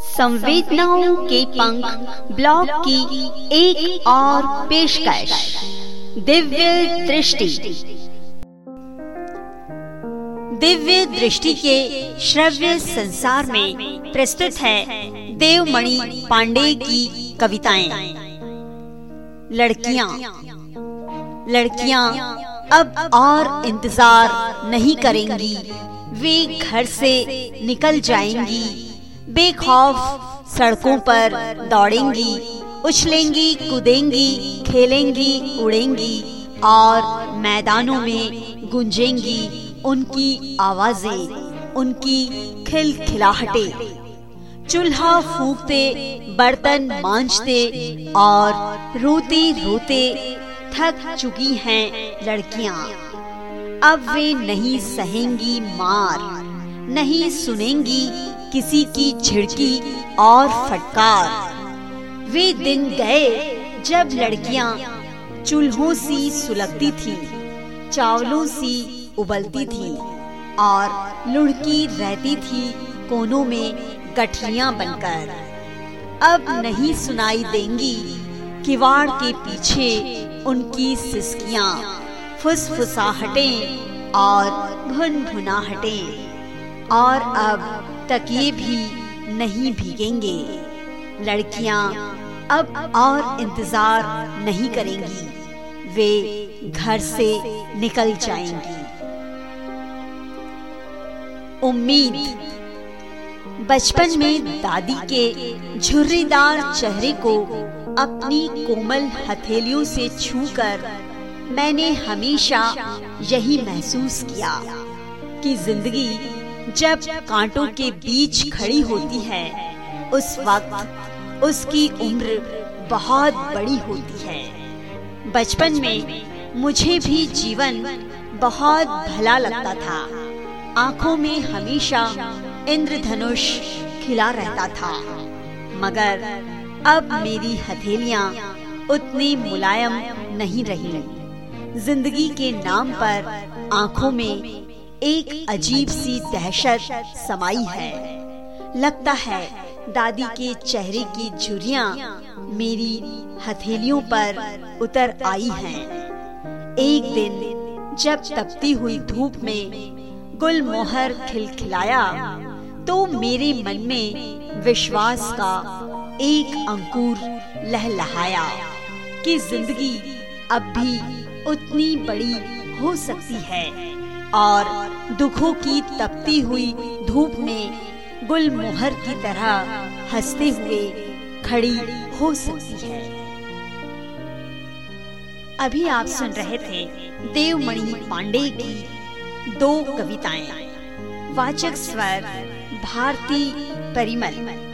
संवेदनाओं के पंख ब्लॉग की एक और पेशकश। दिव्य दृष्टि। दिव्य दृष्टि के श्रव्य संसार में प्रस्तुत है देवमणि पांडे की कविताएँ। लड़कियाँ। लड़कियाँ अब और इंतज़ार नहीं करेंगी। वे घर से निकल जाएँगी। बेखौफ सड़कों पर दौड़ेंगी, उछलेंगी, कूदेंगी, खेलेंगी, उड़ेंगी और मैदानों में गुंजेंगी उनकी आवाज़ें, उनकी खिलखिलाहटे। चूल्हा फूकते, बर्तन मांजते और रोते रोते थक चुकी हैं लड़कियाँ। अब वे नहीं सहेंगी मार, नहीं सुनेंगी किसी की झिड़की और फटकार। वे दिन गए जब लड़कियाँ चूल्हों सी सुलगती थी, चावलों सी उबलती थी और लुढ़की रहती थी कोनों में गठरियाँ बनकर। अब नहीं सुनाई देंगी किवाड़ के पीछे उनकी सिसकियाँ, फुसफुसाहटें और भुन भुनाहटें और अब तकिए भी नहीं भीगेंगे। लड़कियाँ अब और इंतज़ार नहीं करेंगी। वे घर से निकल जाएँगी। उम्मीद। बचपन में दादी के झुर्रीदार चेहरे को अपनी कोमल हथेलियों से छूकर मैंने हमेशा यही महसूस किया कि ज़िंदगी जब कांटों के बीच खड़ी होती है, उस वक्त उसकी उम्र बहुत बड़ी होती है। बचपन में मुझे भी जीवन बहुत भला लगता था। आँखों में हमेशा इंद्रधनुष खिला रहता था। मगर अब मेरी हथेलियाँ उतनी मुलायम नहीं रही। ज़िंदगी के नाम पर आँखों में एक अजीब सी दहशत समाई है लगता है दादी के चेहरे की झुरिया मेरी हथेलियों पर उतर आई हैं। एक दिन जब तपती हुई धूप में गुलमोहर खिलखिलाया तो मेरे मन में विश्वास का एक अंकुर लहलहाया कि ज़िंदगी अब भी उतनी बड़ी हो सकती है और दुखों की तपती हुई धूप में गुलमोहर की तरह हँसते हुए खड़ी हो सकती है। अभी आप सुन रहे थे देवमणि पांडे की दो कविताएँ। वाचक स्वर भारती परिमल।